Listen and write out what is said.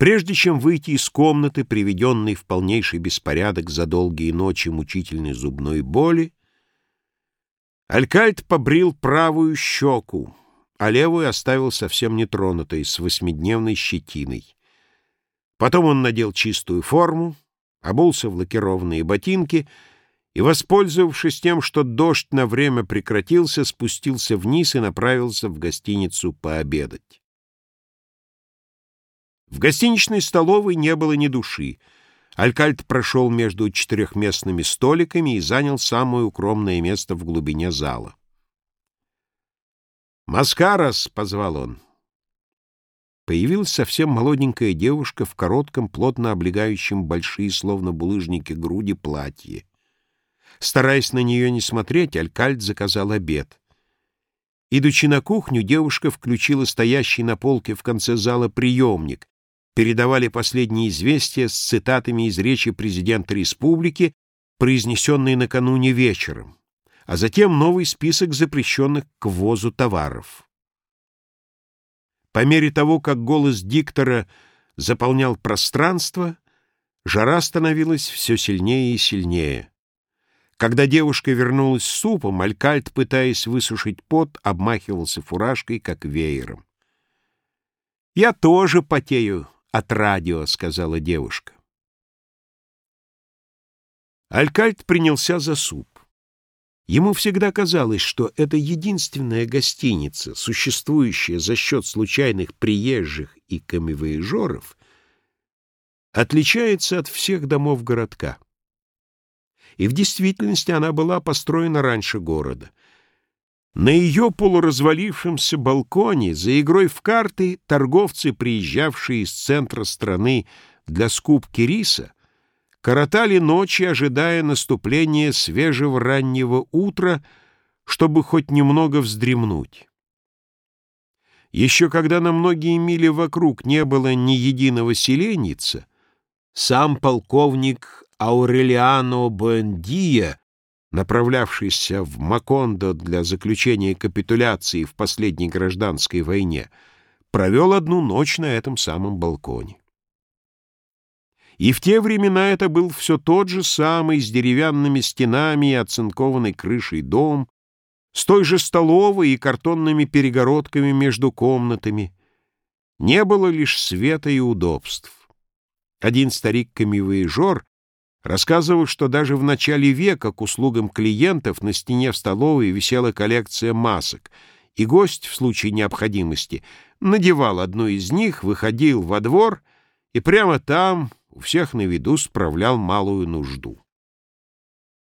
Прежде чем выйти из комнаты, приведенной в полнейший беспорядок за долгие ночи мучительной зубной боли, Алькальт побрил правую щеку, а левую оставил совсем нетронутой, с восьмидневной щетиной. Потом он надел чистую форму, обулся в лакированные ботинки и, воспользовавшись тем, что дождь на время прекратился, спустился вниз и направился в гостиницу пообедать. Гостиничной столовой не было ни души. Алькальт прошел между четырехместными столиками и занял самое укромное место в глубине зала. «Маскарас!» — позвал он. Появилась совсем молоденькая девушка в коротком, плотно облегающем большие, словно булыжники, груди платье. Стараясь на нее не смотреть, Алькальт заказал обед. Идучи на кухню, девушка включила стоящий на полке в конце зала приемник, передавали последние известия с цитатами из речи президента республики, произнесенной накануне вечером, а затем новый список запрещенных к ввозу товаров. По мере того, как голос диктора заполнял пространство, жара становилась все сильнее и сильнее. Когда девушка вернулась с супом, Алькальт, пытаясь высушить пот, обмахивался фуражкой, как веером. «Я тоже потею», от радио», — сказала девушка. Алькальт принялся за суп. Ему всегда казалось, что это единственная гостиница, существующая за счет случайных приезжих и камевоежоров, отличается от всех домов городка. И в действительности она была построена раньше города. На ее полуразвалившемся балконе за игрой в карты торговцы, приезжавшие из центра страны для скупки риса, коротали ночи, ожидая наступления свежего раннего утра, чтобы хоть немного вздремнуть. Еще когда на многие мили вокруг не было ни единого селеница, сам полковник Аурелиано Буэндия направлявшийся в Макондо для заключения капитуляции в последней гражданской войне, провел одну ночь на этом самом балконе. И в те времена это был все тот же самый с деревянными стенами и оцинкованной крышей дом, с той же столовой и картонными перегородками между комнатами. Не было лишь света и удобств. Один старик-камевоежор Рассказывал, что даже в начале века к услугам клиентов на стене в столовой висела коллекция масок, и гость в случае необходимости надевал одну из них, выходил во двор и прямо там у всех на виду справлял малую нужду.